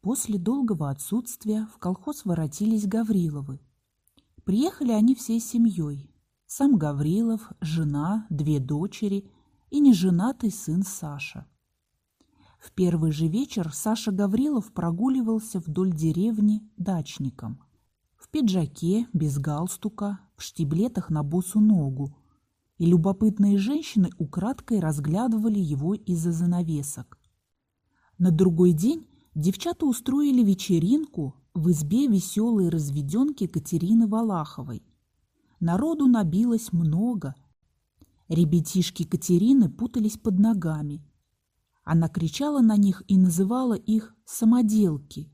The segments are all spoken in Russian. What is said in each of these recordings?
После долгого отсутствия в колхоз воротились Гавриловы. Приехали они всей семьей. Сам Гаврилов, жена, две дочери и неженатый сын Саша. В первый же вечер Саша Гаврилов прогуливался вдоль деревни дачником. В пиджаке, без галстука, в штиблетах на босу ногу. И любопытные женщины украдкой разглядывали его из-за занавесок. На другой день девчата устроили вечеринку в избе веселой разведенки Катерины Валаховой. Народу набилось много. Ребятишки Катерины путались под ногами. Она кричала на них и называла их «самоделки».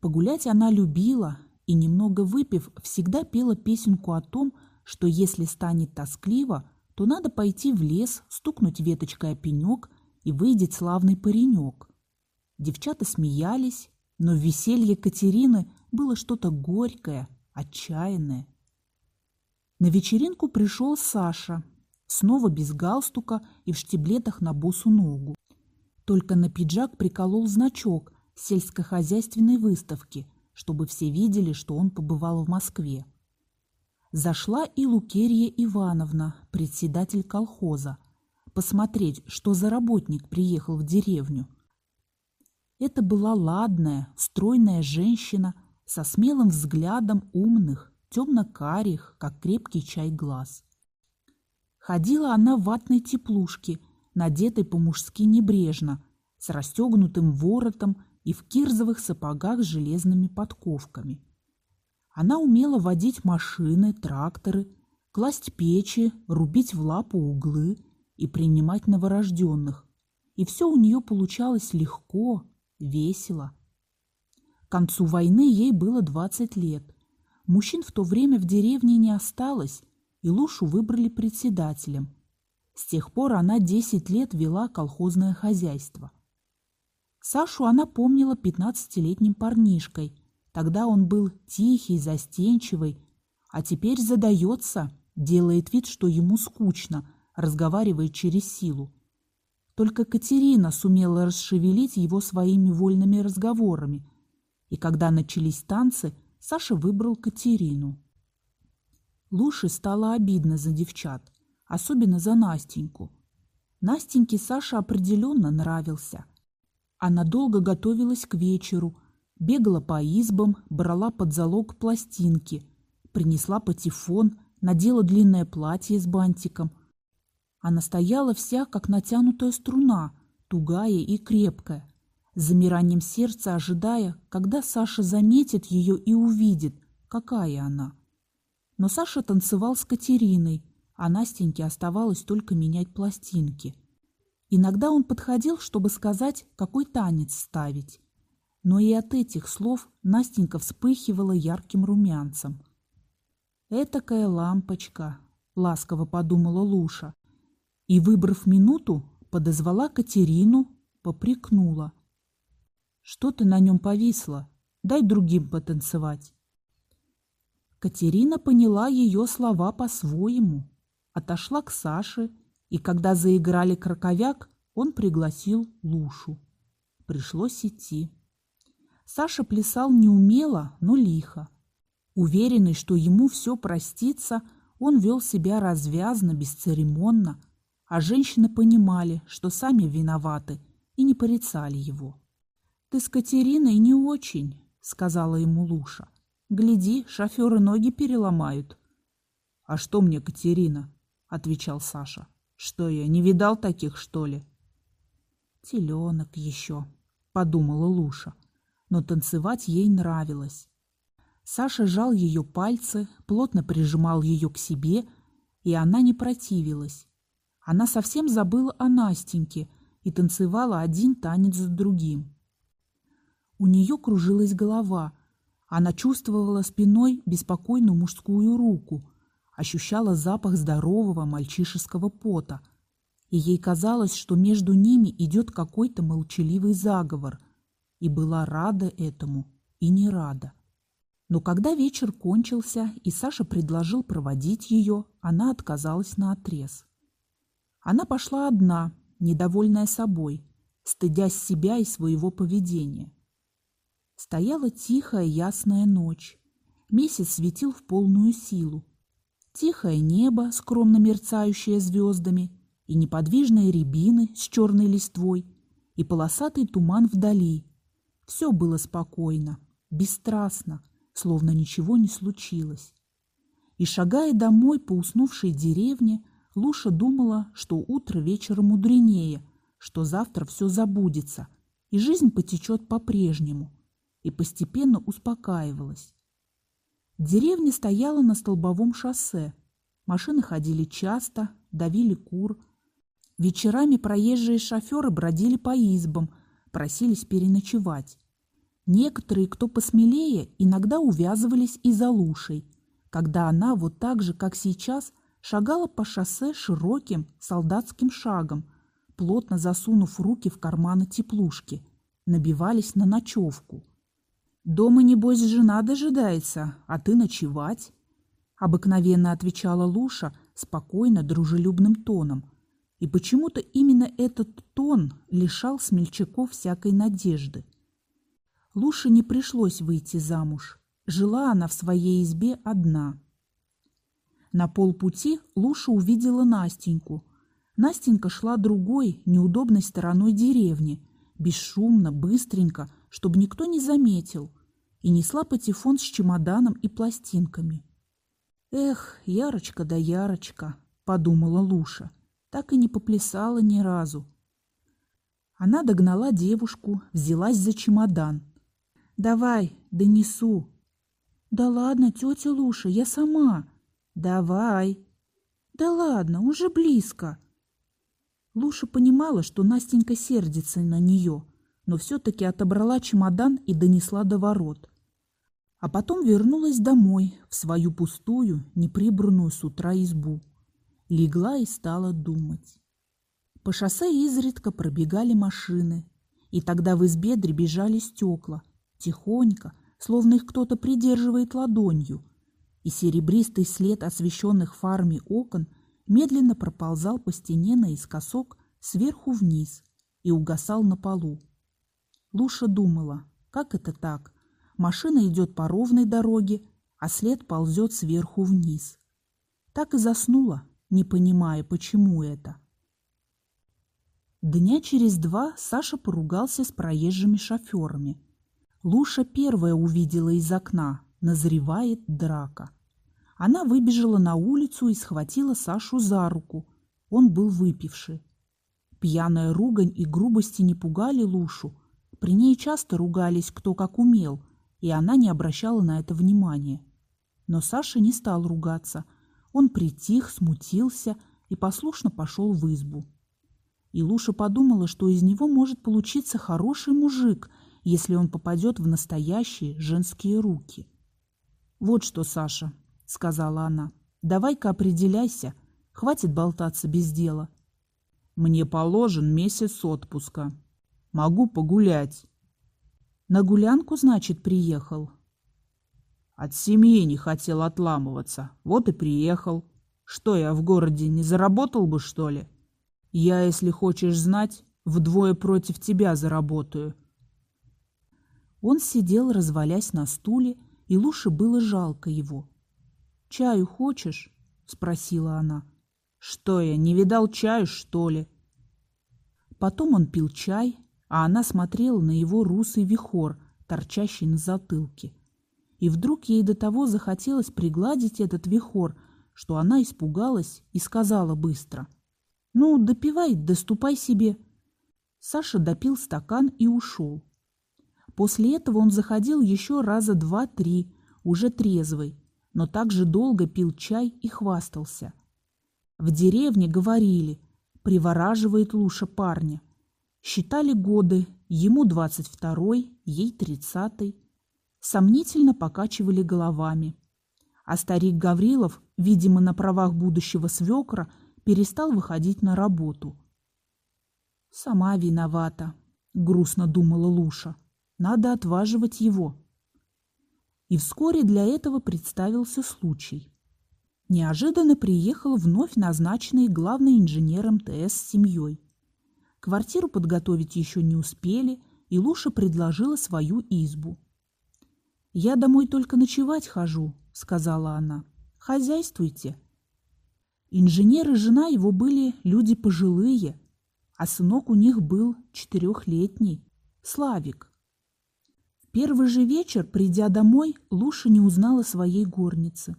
Погулять она любила и, немного выпив, всегда пела песенку о том, что если станет тоскливо, то надо пойти в лес, стукнуть веточкой о пенек, и выйдет славный паренек. Девчата смеялись, но в веселье Катерины было что-то горькое, отчаянное. На вечеринку пришел Саша, снова без галстука и в штиблетах на босу ногу. Только на пиджак приколол значок сельскохозяйственной выставки, чтобы все видели, что он побывал в Москве. Зашла и Лукерья Ивановна, председатель колхоза, посмотреть, что за работник приехал в деревню – это была ладная, стройная женщина со смелым взглядом умных, темно-карих, как крепкий чай глаз. Ходила она в ватной теплушке, надетой по-мужски небрежно, с расстегнутым воротом и в кирзовых сапогах с железными подковками. Она умела водить машины, тракторы, класть печи, рубить в лапу углы и принимать новорожденных. И все у нее получалось легко, весело. К концу войны ей было 20 лет. Мужчин в то время в деревне не осталось, и Лушу выбрали председателем. С тех пор она 10 лет вела колхозное хозяйство. Сашу она помнила 15-летним парнишкой. Тогда он был тихий, застенчивый, а теперь задается, делает вид, что ему скучно, разговаривает через силу. Только Катерина сумела расшевелить его своими вольными разговорами. И когда начались танцы, Саша выбрал Катерину. Луше стало обидно за девчат, особенно за Настеньку. Настеньке Саша определенно нравился. Она долго готовилась к вечеру, бегала по избам, брала под залог пластинки, принесла патефон, надела длинное платье с бантиком – она стояла вся, как натянутая струна, тугая и крепкая, с замиранием сердца ожидая, когда Саша заметит ее и увидит, какая она. Но Саша танцевал с Катериной, а Настеньке оставалось только менять пластинки. Иногда он подходил, чтобы сказать, какой танец ставить. Но и от этих слов Настенька вспыхивала ярким румянцем. «Этакая лампочка», — ласково подумала Луша и, выбрав минуту, подозвала Катерину, попрекнула. «Что ты на нем повисла? Дай другим потанцевать». Катерина поняла ее слова по-своему, отошла к Саше, и когда заиграли краковяк, он пригласил Лушу. Пришлось идти. Саша плясал неумело, но лихо. Уверенный, что ему все простится, он вел себя развязно, бесцеремонно, а женщины понимали, что сами виноваты, и не порицали его. «Ты с Катериной не очень», — сказала ему Луша. «Гляди, шоферы ноги переломают». «А что мне Катерина?» — отвечал Саша. «Что я, не видал таких, что ли?» «Теленок еще», — подумала Луша, но танцевать ей нравилось. Саша жал ее пальцы, плотно прижимал ее к себе, и она не противилась. Она совсем забыла о Настеньке и танцевала один танец за другим. У нее кружилась голова. Она чувствовала спиной беспокойную мужскую руку, ощущала запах здорового мальчишеского пота. И ей казалось, что между ними идет какой-то молчаливый заговор, и была рада этому и не рада. Но когда вечер кончился, и Саша предложил проводить ее, она отказалась на отрез. Она пошла одна, недовольная собой, стыдясь себя и своего поведения. Стояла тихая ясная ночь. Месяц светил в полную силу. Тихое небо, скромно мерцающее звездами, и неподвижные рябины с черной листвой, и полосатый туман вдали. Все было спокойно, бесстрастно, словно ничего не случилось. И, шагая домой по уснувшей деревне, Луша думала, что утро вечера мудренее, что завтра все забудется, и жизнь потечет по-прежнему, и постепенно успокаивалась. Деревня стояла на столбовом шоссе. Машины ходили часто, давили кур. Вечерами проезжие шоферы бродили по избам, просились переночевать. Некоторые, кто посмелее, иногда увязывались и за Лушей, когда она вот так же, как сейчас, шагала по шоссе широким солдатским шагом, плотно засунув руки в карманы теплушки, набивались на ночевку. «Дома, небось, жена дожидается, а ты ночевать?» Обыкновенно отвечала Луша спокойно, дружелюбным тоном. И почему-то именно этот тон лишал смельчаков всякой надежды. Луше не пришлось выйти замуж. Жила она в своей избе одна. На полпути Луша увидела Настеньку. Настенька шла другой, неудобной стороной деревни, бесшумно, быстренько, чтобы никто не заметил, и несла патефон с чемоданом и пластинками. «Эх, Ярочка да Ярочка!» — подумала Луша. Так и не поплясала ни разу. Она догнала девушку, взялась за чемодан. «Давай, донесу». «Да ладно, тетя Луша, я сама». «Давай». «Да ладно, уже близко». Луша понимала, что Настенька сердится на нее, но все-таки отобрала чемодан и донесла до ворот. А потом вернулась домой, в свою пустую, неприбранную с утра избу. Легла и стала думать. По шоссе изредка пробегали машины, и тогда в избе дребезжали стекла, тихонько, словно их кто-то придерживает ладонью, и серебристый след освещенных фарами окон медленно проползал по стене наискосок сверху вниз и угасал на полу. Луша думала, как это так? Машина идет по ровной дороге, а след ползет сверху вниз. Так и заснула, не понимая, почему это. Дня через два Саша поругался с проезжими шоферами. Луша первая увидела из окна, назревает драка. Она выбежала на улицу и схватила Сашу за руку. Он был выпивший. Пьяная ругань и грубости не пугали Лушу. При ней часто ругались кто как умел, и она не обращала на это внимания. Но Саша не стал ругаться. Он притих, смутился и послушно пошел в избу. И Луша подумала, что из него может получиться хороший мужик, если он попадет в настоящие женские руки. «Вот что, Саша», — сказала она, — «давай-ка определяйся, хватит болтаться без дела». «Мне положен месяц отпуска», Могу погулять. На гулянку, значит, приехал? От семьи не хотел отламываться. Вот и приехал. Что я в городе не заработал бы, что ли? Я, если хочешь знать, вдвое против тебя заработаю. Он сидел, развалясь на стуле, и Луше было жалко его. «Чаю хочешь?» — спросила она. «Что я, не видал чаю, что ли?» Потом он пил чай, а она смотрела на его русый вихор, торчащий на затылке. И вдруг ей до того захотелось пригладить этот вихор, что она испугалась и сказала быстро. «Ну, допивай, доступай себе». Саша допил стакан и ушел. После этого он заходил еще раза два-три, уже трезвый, но также долго пил чай и хвастался. В деревне говорили, привораживает Луша парня – Считали годы, ему двадцать второй, ей тридцатый. Сомнительно покачивали головами. А старик Гаврилов, видимо, на правах будущего свекра, перестал выходить на работу. «Сама виновата», — грустно думала Луша. «Надо отваживать его». И вскоре для этого представился случай. Неожиданно приехал вновь назначенный главный инженер МТС с семьей. Квартиру подготовить еще не успели, и Луша предложила свою избу. «Я домой только ночевать хожу», — сказала она. «Хозяйствуйте». Инженер и жена его были люди пожилые, а сынок у них был четырехлетний, Славик. Первый же вечер, придя домой, Луша не узнала своей горницы.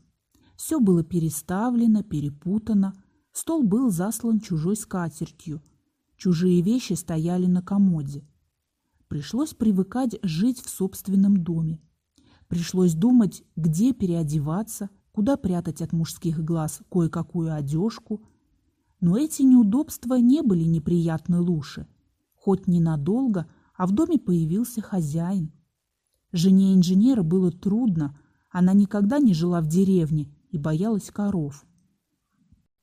Все было переставлено, перепутано, стол был заслан чужой скатертью, чужие вещи стояли на комоде. Пришлось привыкать жить в собственном доме. Пришлось думать, где переодеваться, куда прятать от мужских глаз кое-какую одежку. Но эти неудобства не были неприятны Луше. Хоть ненадолго, а в доме появился хозяин. Жене инженера было трудно, она никогда не жила в деревне и боялась коров.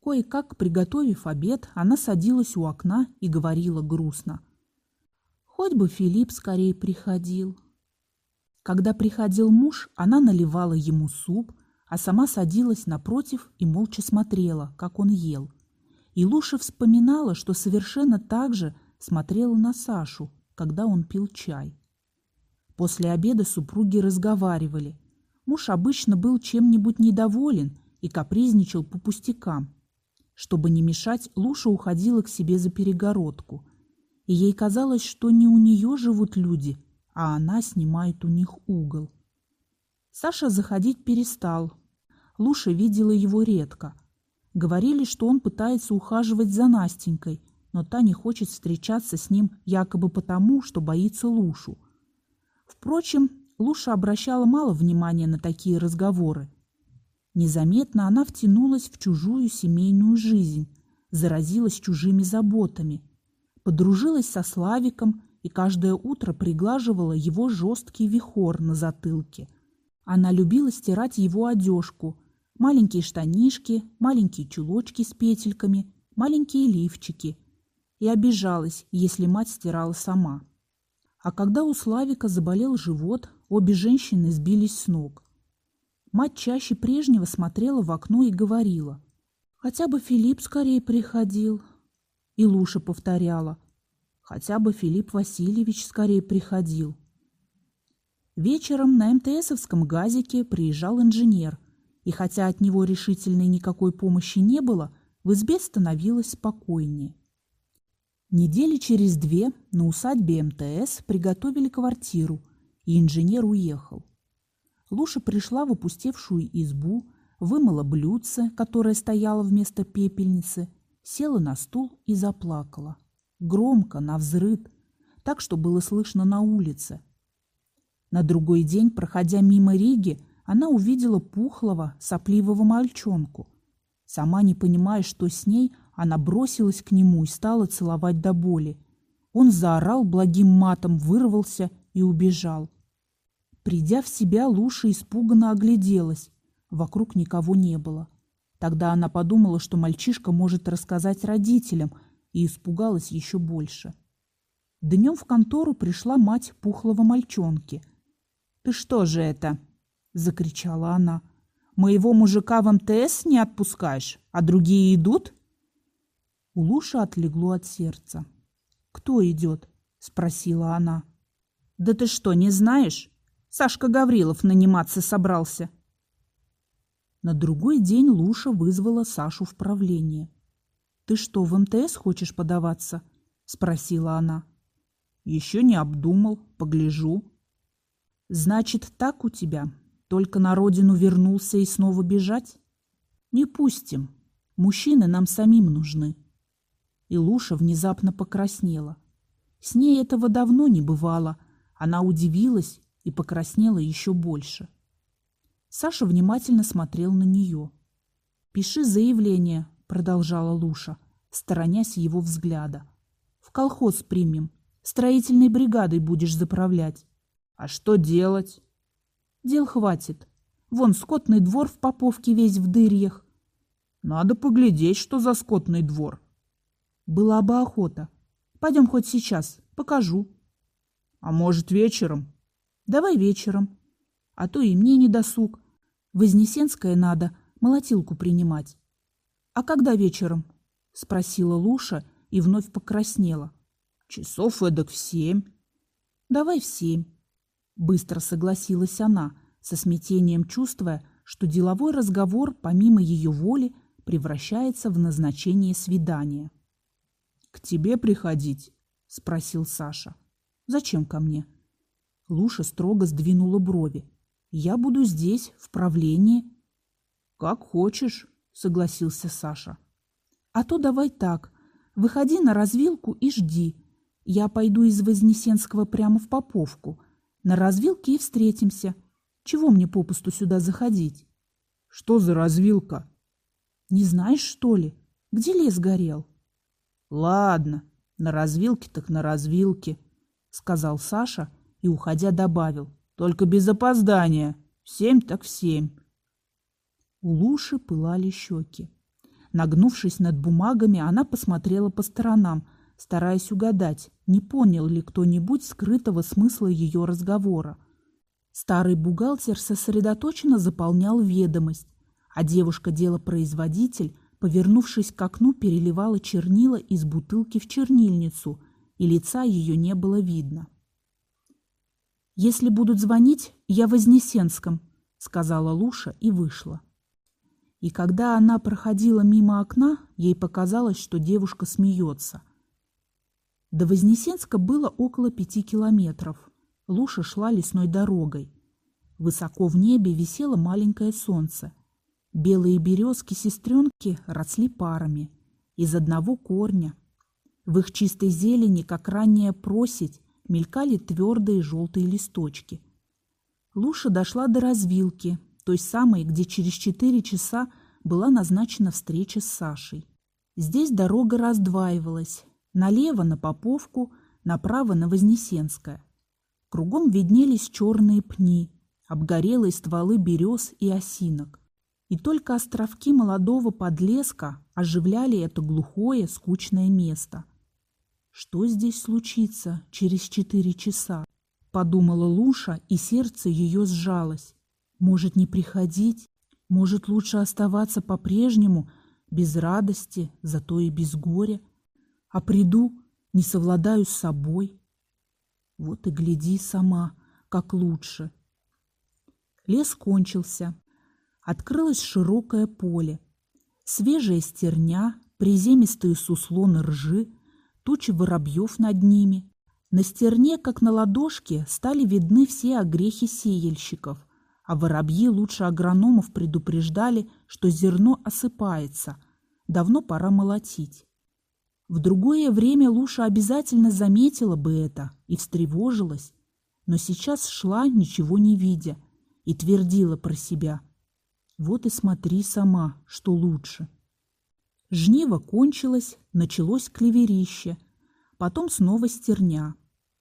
Кое-как, приготовив обед, она садилась у окна и говорила грустно. Хоть бы Филипп скорее приходил. Когда приходил муж, она наливала ему суп, а сама садилась напротив и молча смотрела, как он ел. И Луша вспоминала, что совершенно так же смотрела на Сашу, когда он пил чай. После обеда супруги разговаривали. Муж обычно был чем-нибудь недоволен и капризничал по пустякам. Чтобы не мешать, Луша уходила к себе за перегородку. И ей казалось, что не у нее живут люди, а она снимает у них угол. Саша заходить перестал, Луша видела его редко. Говорили, что он пытается ухаживать за Настенькой, но та не хочет встречаться с ним якобы потому, что боится Лушу. Впрочем, Луша обращала мало внимания на такие разговоры. Незаметно она втянулась в чужую семейную жизнь, заразилась чужими заботами, подружилась со Славиком и каждое утро приглаживала его жесткий вихор на затылке. Она любила стирать его одежку – маленькие штанишки, маленькие чулочки с петельками, маленькие лифчики. И обижалась, если мать стирала сама. А когда у Славика заболел живот, обе женщины сбились с ног. Мать чаще прежнего смотрела в окно и говорила, «Хотя бы Филипп скорее приходил». И Луша повторяла, «Хотя бы Филипп Васильевич скорее приходил». Вечером на МТСовском газике приезжал инженер – и хотя от него решительной никакой помощи не было, в избе становилось спокойнее. Недели через две на усадьбе МТС приготовили квартиру, и инженер уехал. Луша пришла в опустевшую избу, вымыла блюдце, которое стояло вместо пепельницы, села на стул и заплакала. Громко, навзрыд, так, что было слышно на улице. На другой день, проходя мимо Риги, она увидела пухлого, сопливого мальчонку. Сама не понимая, что с ней, она бросилась к нему и стала целовать до боли. Он заорал благим матом, вырвался и убежал. Придя в себя, Луша испуганно огляделась. Вокруг никого не было. Тогда она подумала, что мальчишка может рассказать родителям, и испугалась еще больше. Днем в контору пришла мать пухлого мальчонки. «Ты что же это?» — закричала она. «Моего мужика в МТС не отпускаешь, а другие идут?» У Луши отлегло от сердца. «Кто идет?» — спросила она. «Да ты что, не знаешь? Сашка Гаврилов наниматься собрался». На другой день Луша вызвала Сашу в правление. «Ты что, в МТС хочешь подаваться?» — спросила она. «Еще не обдумал, погляжу». «Значит, так у тебя только на родину вернулся и снова бежать? Не пустим. Мужчины нам самим нужны. И Луша внезапно покраснела. С ней этого давно не бывало. Она удивилась и покраснела еще больше. Саша внимательно смотрел на нее. «Пиши заявление», — продолжала Луша, сторонясь его взгляда. «В колхоз примем. Строительной бригадой будешь заправлять». «А что делать?» Дел хватит. Вон скотный двор в Поповке весь в дырьях. Надо поглядеть, что за скотный двор. Была бы охота. Пойдем хоть сейчас, покажу. А может, вечером? Давай вечером. А то и мне не досуг. Вознесенское надо молотилку принимать. А когда вечером? Спросила Луша и вновь покраснела. Часов эдак в семь. Давай в семь. Быстро согласилась она, со смятением чувствуя, что деловой разговор, помимо ее воли, превращается в назначение свидания. «К тебе приходить?» – спросил Саша. «Зачем ко мне?» Луша строго сдвинула брови. «Я буду здесь, в правлении». «Как хочешь», – согласился Саша. «А то давай так. Выходи на развилку и жди. Я пойду из Вознесенского прямо в Поповку. На развилке и встретимся. Чего мне попусту сюда заходить?» «Что за развилка?» «Не знаешь, что ли? Где лес горел?» «Ладно, на развилке так на развилке», — сказал Саша и, уходя, добавил. «Только без опоздания. В семь так в семь». У Луши пылали щеки. Нагнувшись над бумагами, она посмотрела по сторонам, стараясь угадать, не понял ли кто-нибудь скрытого смысла ее разговора. Старый бухгалтер сосредоточенно заполнял ведомость, а девушка-делопроизводитель, повернувшись к окну, переливала чернила из бутылки в чернильницу, и лица ее не было видно. «Если будут звонить, я в Вознесенском», — сказала Луша и вышла. И когда она проходила мимо окна, ей показалось, что девушка смеется. До Вознесенска было около пяти километров. Луша шла лесной дорогой. Высоко в небе висело маленькое солнце. Белые березки-сестренки росли парами, из одного корня. В их чистой зелени, как ранняя просить, мелькали твердые желтые листочки. Луша дошла до развилки, той самой, где через четыре часа была назначена встреча с Сашей. Здесь дорога раздваивалась. Налево на Поповку, направо на Вознесенское. Кругом виднелись черные пни, обгорелые стволы берез и осинок. И только островки молодого подлеска оживляли это глухое, скучное место. Что здесь случится через четыре часа? Подумала Луша, и сердце ее сжалось. Может, не приходить? Может, лучше оставаться по-прежнему, без радости, зато и без горя? А приду, не совладаю с собой. Вот и гляди сама, как лучше. Лес кончился. Открылось широкое поле. Свежая стерня, приземистые суслоны ржи, тучи воробьев над ними. На стерне, как на ладошке, стали видны все огрехи сеяльщиков, а воробьи лучше агрономов предупреждали, что зерно осыпается, давно пора молотить. В другое время Луша обязательно заметила бы это и встревожилась, но сейчас шла, ничего не видя, и твердила про себя. Вот и смотри сама, что лучше. Жниво кончилось, началось клеверище, потом снова стерня.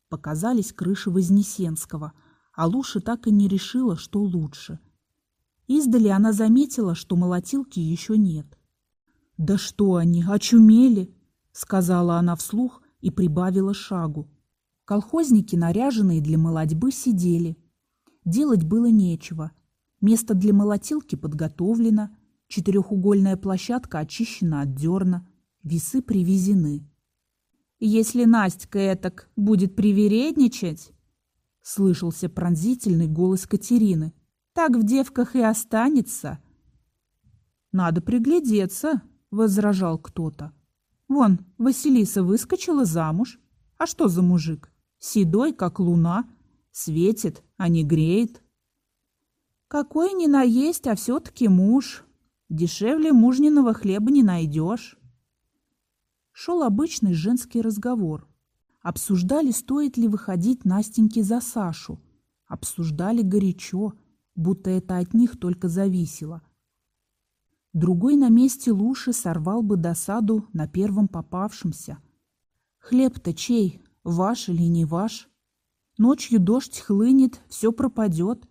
Показались крыши Вознесенского – а Луша так и не решила, что лучше. Издали она заметила, что молотилки еще нет. «Да что они, очумели!» — сказала она вслух и прибавила шагу. Колхозники, наряженные для молодьбы, сидели. Делать было нечего. Место для молотилки подготовлено, четырехугольная площадка очищена от дерна, весы привезены. «Если Настя этак будет привередничать, Слышался пронзительный голос Катерины. Так в девках и останется. Надо приглядеться, возражал кто-то. Вон, Василиса выскочила замуж. А что за мужик? Седой, как луна, светит, а не греет. Какой ни наесть, а все-таки муж. Дешевле мужниного хлеба не найдешь. Шел обычный женский разговор. Обсуждали, стоит ли выходить Настеньке за Сашу. Обсуждали горячо, будто это от них только зависело. Другой на месте Луши сорвал бы досаду на первом попавшемся. Хлеб-то чей, ваш или не ваш? Ночью дождь хлынет, все пропадет.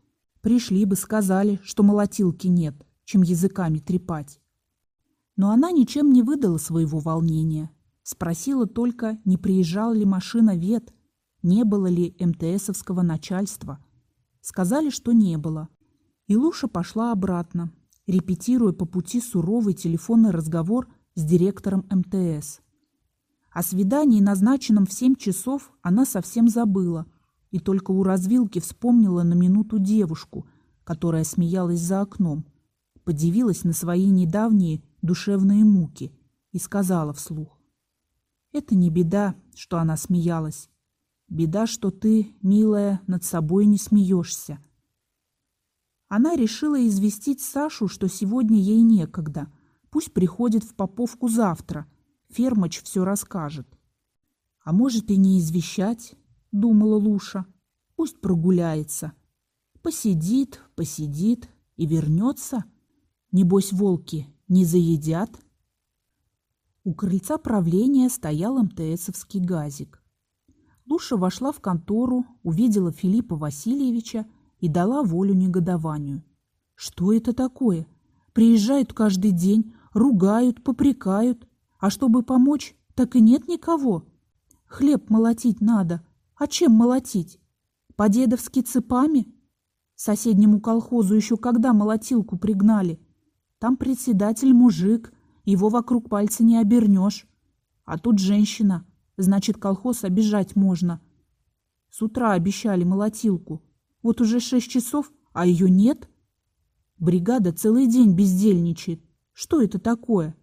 Пришли бы, сказали, что молотилки нет, чем языками трепать. Но она ничем не выдала своего волнения. Спросила только, не приезжала ли машина ВЕД, не было ли МТСовского начальства. Сказали, что не было. И Луша пошла обратно, репетируя по пути суровый телефонный разговор с директором МТС. О свидании, назначенном в семь часов, она совсем забыла, и только у развилки вспомнила на минуту девушку, которая смеялась за окном, подивилась на свои недавние душевные муки и сказала вслух. «Это не беда, что она смеялась. Беда, что ты, милая, над собой не смеешься». Она решила известить Сашу, что сегодня ей некогда. Пусть приходит в Поповку завтра. Фермач все расскажет. А может и не извещать, думала Луша. Пусть прогуляется. Посидит, посидит и вернется. Небось, волки не заедят. У крыльца правления стоял МТСовский газик. Луша вошла в контору, увидела Филиппа Васильевича и дала волю негодованию. Что это такое? Приезжают каждый день, ругают, попрекают, а чтобы помочь, так и нет никого. Хлеб молотить надо. А чем молотить? По-дедовски цепами? Соседнему колхозу еще когда молотилку пригнали? Там председатель мужик, его вокруг пальца не обернешь. А тут женщина, значит, колхоз обижать можно. С утра обещали молотилку. Вот уже шесть часов, а ее нет. Бригада целый день бездельничает. Что это такое?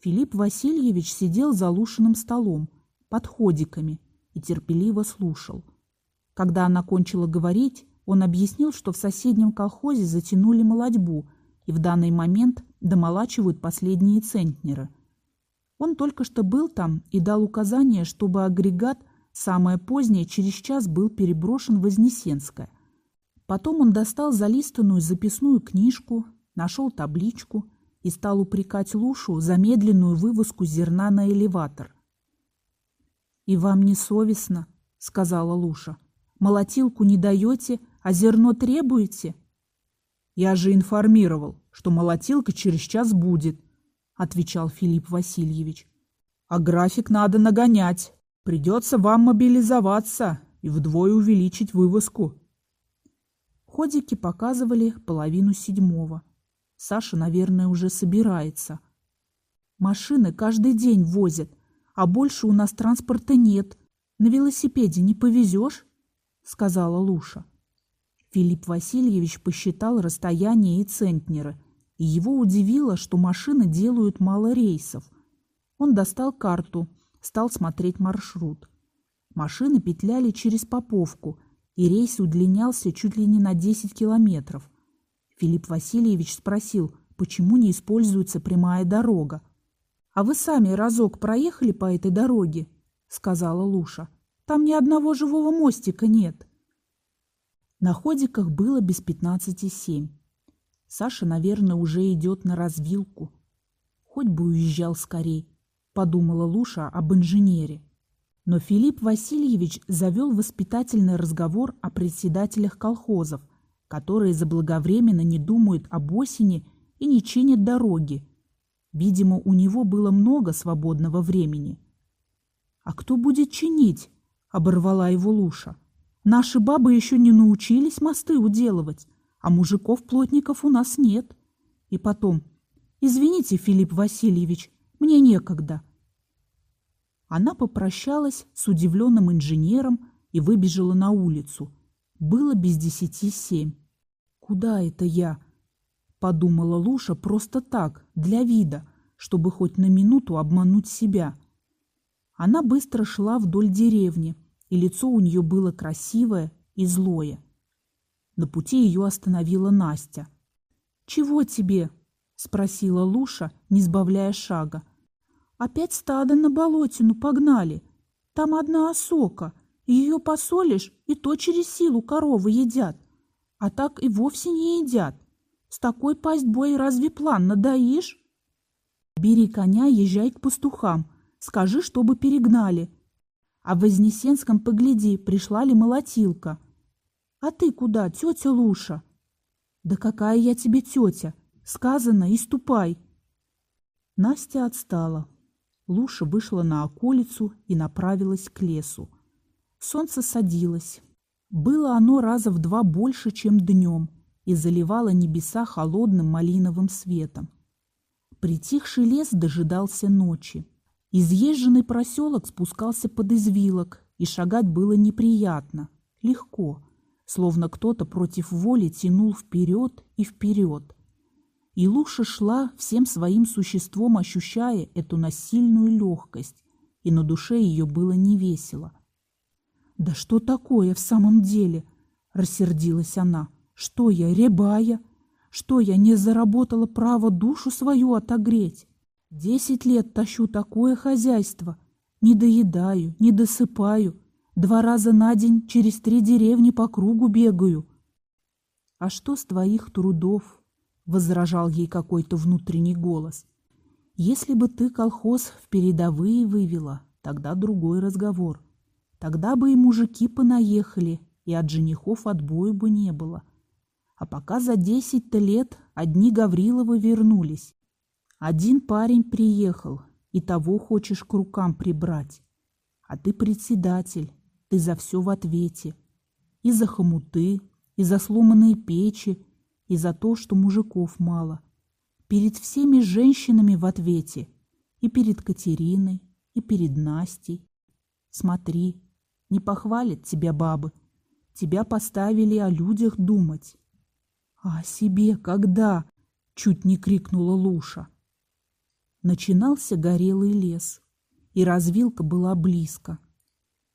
Филипп Васильевич сидел за Лушиным столом, под ходиками, терпеливо слушал. Когда она кончила говорить, он объяснил, что в соседнем колхозе затянули молодьбу и в данный момент домолачивают последние центнеры. Он только что был там и дал указание, чтобы агрегат Самое позднее, через час, был переброшен в Вознесенское. Потом он достал залистанную записную книжку, нашел табличку и стал упрекать Лушу за медленную вывозку зерна на элеватор. «И вам не совестно?» — сказала Луша. «Молотилку не даете, а зерно требуете?» «Я же информировал, что молотилка через час будет», — отвечал Филипп Васильевич. «А график надо нагонять». Придется вам мобилизоваться и вдвое увеличить вывозку. Ходики показывали половину седьмого. Саша, наверное, уже собирается. Машины каждый день возят, а больше у нас транспорта нет. На велосипеде не повезешь, сказала Луша. Филипп Васильевич посчитал расстояние и центнеры, и его удивило, что машины делают мало рейсов. Он достал карту – стал смотреть маршрут. Машины петляли через Поповку, и рейс удлинялся чуть ли не на 10 километров. Филипп Васильевич спросил, почему не используется прямая дорога. «А вы сами разок проехали по этой дороге?» — сказала Луша. «Там ни одного живого мостика нет». На ходиках было без пятнадцати семь. Саша, наверное, уже идет на развилку. Хоть бы уезжал скорей подумала Луша об инженере. Но Филипп Васильевич завел воспитательный разговор о председателях колхозов, которые заблаговременно не думают об осени и не чинят дороги. Видимо, у него было много свободного времени. «А кто будет чинить?» — оборвала его Луша. «Наши бабы еще не научились мосты уделывать, а мужиков-плотников у нас нет. И потом, извините, Филипп Васильевич, мне некогда. Она попрощалась с удивленным инженером и выбежала на улицу. Было без десяти семь. «Куда это я?» – подумала Луша просто так, для вида, чтобы хоть на минуту обмануть себя. Она быстро шла вдоль деревни, и лицо у нее было красивое и злое. На пути ее остановила Настя. «Чего тебе?» – спросила Луша, не сбавляя шага. Опять стадо на болотину погнали. Там одна осока. Ее посолишь, и то через силу коровы едят. А так и вовсе не едят. С такой пастьбой разве план надоишь? Бери коня, езжай к пастухам. Скажи, чтобы перегнали. А в Вознесенском погляди, пришла ли молотилка. А ты куда, тетя Луша? Да какая я тебе тетя? Сказано и ступай. Настя отстала. Луша вышла на околицу и направилась к лесу. Солнце садилось. Было оно раза в два больше, чем днем, и заливало небеса холодным малиновым светом. Притихший лес дожидался ночи. Изъезженный проселок спускался под извилок и шагать было неприятно, легко, словно кто-то против воли тянул вперед и вперед. И Луша шла всем своим существом, ощущая эту насильную легкость, и на душе ее было невесело. «Да что такое в самом деле?» – рассердилась она. «Что я, рябая? Что я не заработала право душу свою отогреть? Десять лет тащу такое хозяйство. Не доедаю, не досыпаю. Два раза на день через три деревни по кругу бегаю. А что с твоих трудов? возражал ей какой-то внутренний голос. Если бы ты колхоз в передовые вывела, тогда другой разговор. Тогда бы и мужики понаехали, и от женихов отбою бы не было. А пока за десять-то лет одни Гавриловы вернулись. Один парень приехал, и того хочешь к рукам прибрать. А ты председатель, ты за все в ответе. И за хомуты, и за сломанные печи, и за то, что мужиков мало. Перед всеми женщинами в ответе. И перед Катериной, и перед Настей. Смотри, не похвалят тебя бабы. Тебя поставили о людях думать. А себе когда? Чуть не крикнула Луша. Начинался горелый лес, и развилка была близко.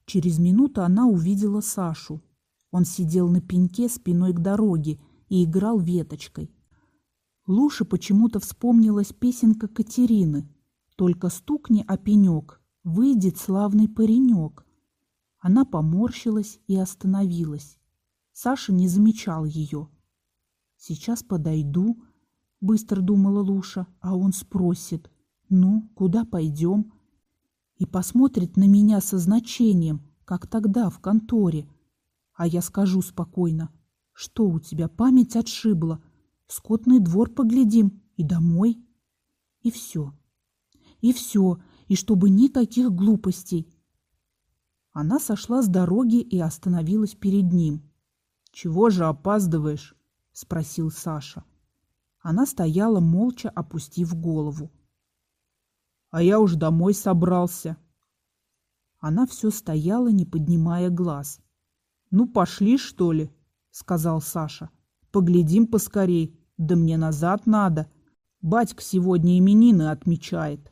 Через минуту она увидела Сашу. Он сидел на пеньке спиной к дороге и играл веточкой. Луше почему-то вспомнилась песенка Катерины. «Только стукни о пенек, выйдет славный паренек». Она поморщилась и остановилась. Саша не замечал ее. «Сейчас подойду», — быстро думала Луша, а он спросит, «Ну, куда пойдем?» И посмотрит на меня со значением, как тогда в конторе. А я скажу спокойно, что у тебя память отшибла? Скотный двор поглядим и домой. И все. И все. И чтобы никаких глупостей. Она сошла с дороги и остановилась перед ним. «Чего же опаздываешь?» – спросил Саша. Она стояла молча, опустив голову. «А я уж домой собрался». Она все стояла, не поднимая глаз. «Ну, пошли, что ли?» сказал Саша. Поглядим поскорей, да мне назад надо. Батька сегодня именины отмечает.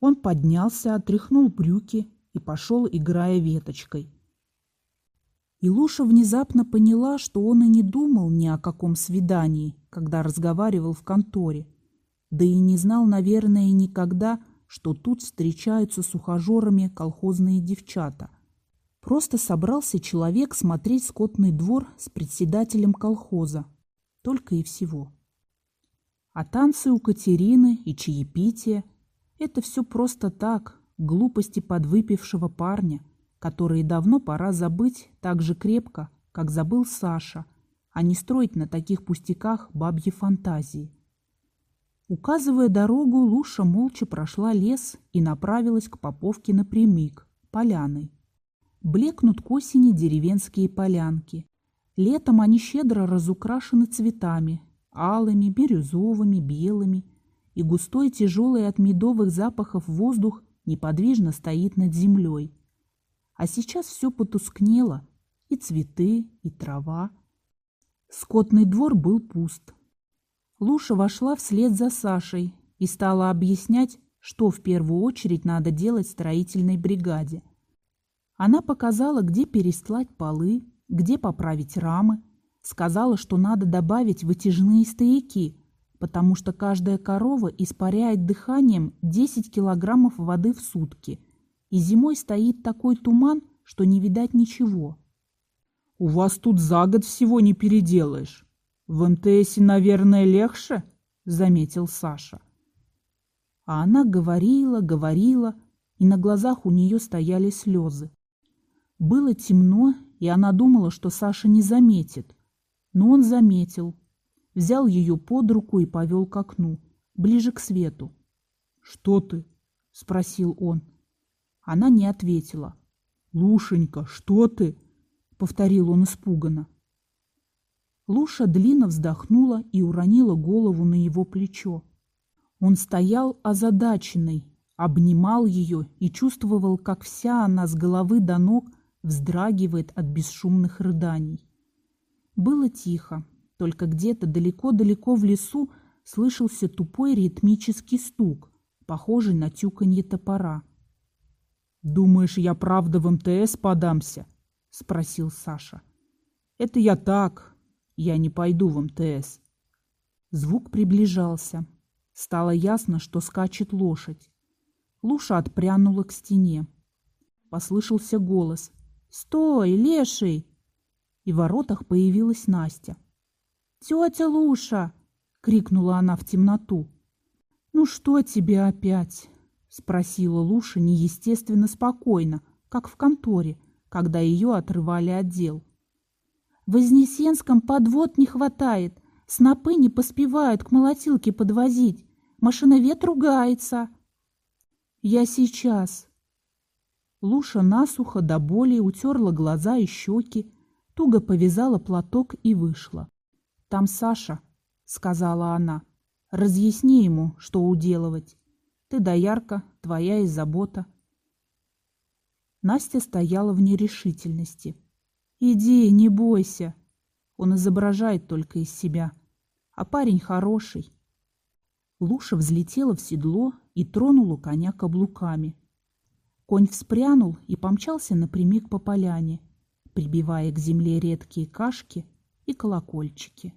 Он поднялся, отряхнул брюки и пошел, играя веточкой. Илуша внезапно поняла, что он и не думал ни о каком свидании, когда разговаривал в конторе, да и не знал, наверное, никогда, что тут встречаются с ухажерами колхозные девчата. Просто собрался человек смотреть скотный двор с председателем колхоза. Только и всего. А танцы у Катерины и чаепитие – это все просто так, глупости подвыпившего парня, которые давно пора забыть так же крепко, как забыл Саша, а не строить на таких пустяках бабьи фантазии. Указывая дорогу, Луша молча прошла лес и направилась к Поповке напрямик, поляной. Блекнут к осени деревенские полянки. Летом они щедро разукрашены цветами, алыми, бирюзовыми, белыми, и густой, тяжелый от медовых запахов воздух неподвижно стоит над землей. А сейчас все потускнело, и цветы, и трава. Скотный двор был пуст. Луша вошла вслед за Сашей и стала объяснять, что в первую очередь надо делать строительной бригаде – она показала, где перестлать полы, где поправить рамы, сказала, что надо добавить вытяжные стояки, потому что каждая корова испаряет дыханием 10 килограммов воды в сутки, и зимой стоит такой туман, что не видать ничего. «У вас тут за год всего не переделаешь. В МТСе, наверное, легче?» — заметил Саша. А она говорила, говорила, и на глазах у нее стояли слезы. Было темно, и она думала, что Саша не заметит. Но он заметил. Взял ее под руку и повел к окну, ближе к свету. «Что ты?» — спросил он. Она не ответила. «Лушенька, что ты?» — повторил он испуганно. Луша длинно вздохнула и уронила голову на его плечо. Он стоял озадаченный, обнимал ее и чувствовал, как вся она с головы до ног вздрагивает от бесшумных рыданий. Было тихо, только где-то далеко-далеко в лесу слышался тупой ритмический стук, похожий на тюканье топора. «Думаешь, я правда в МТС подамся?» – спросил Саша. «Это я так. Я не пойду в МТС». Звук приближался. Стало ясно, что скачет лошадь. Луша отпрянула к стене. Послышался голос. «Стой, леший!» И в воротах появилась Настя. «Тетя Луша!» — крикнула она в темноту. «Ну что тебе опять?» — спросила Луша неестественно спокойно, как в конторе, когда ее отрывали от дел. «В Вознесенском подвод не хватает, снопы не поспевают к молотилке подвозить, машиновед ругается». «Я сейчас», Луша насухо до боли утерла глаза и щеки, туго повязала платок и вышла. «Там Саша», — сказала она. «Разъясни ему, что уделывать. Ты доярка, твоя и забота». Настя стояла в нерешительности. «Иди, не бойся». Он изображает только из себя. А парень хороший. Луша взлетела в седло и тронула коня каблуками. Конь вспрянул и помчался напрямик по поляне, прибивая к земле редкие кашки и колокольчики.